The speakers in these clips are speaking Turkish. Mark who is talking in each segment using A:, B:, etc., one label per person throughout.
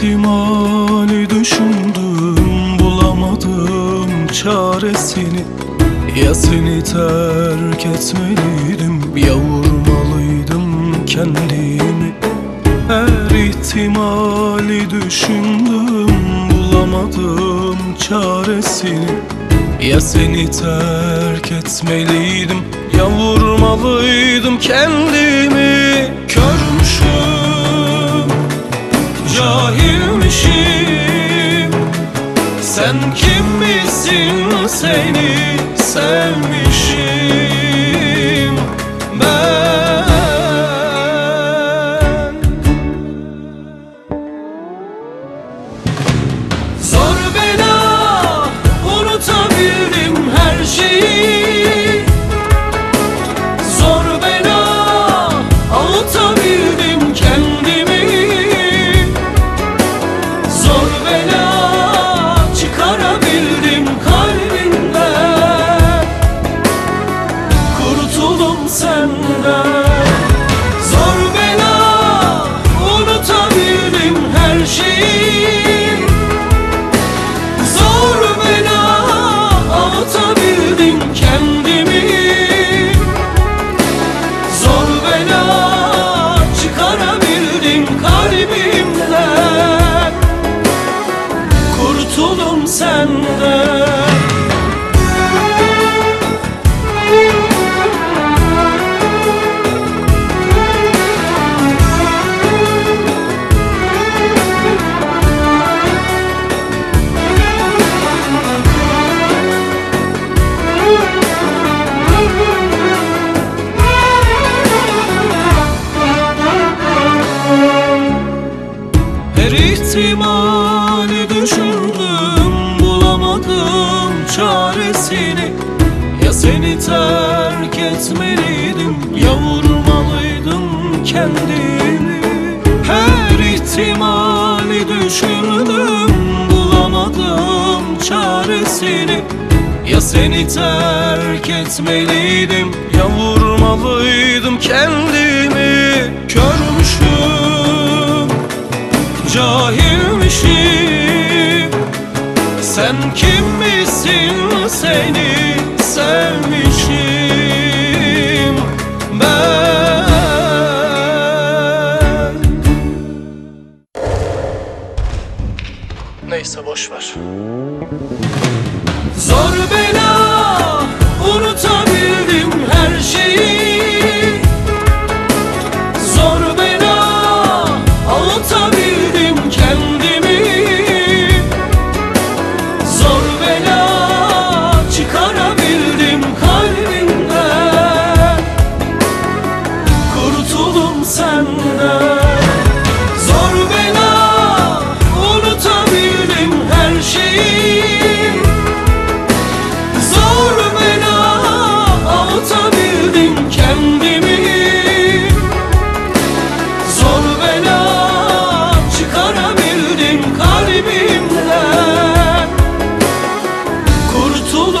A: ihtimali düşündüm bulamadım çaresini. Ya seni terk etmeliydim ya vurmalıydım kendimi. Her ihtimali düşündüm bulamadım çaresini. Ya seni terk etmeliydim ya vurmalıydım kendimi Sen kim misin seni sevmişim splendor. İhtimali düşündüm bulamadım çaresini. Ya seni terk etmeliydim ya vurmalıydım kendimi. Her ihtimali düşündüm bulamadım çaresini. Ya seni terk etmeliydim ya vurmalıydım kendimi Sen kim misin seni sevmişim ben Neyse boş ver. Zor bela unutabildim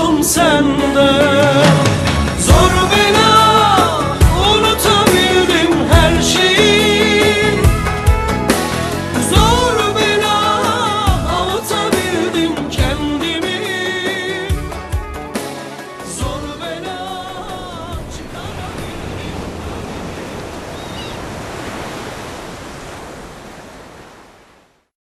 A: oldum senden.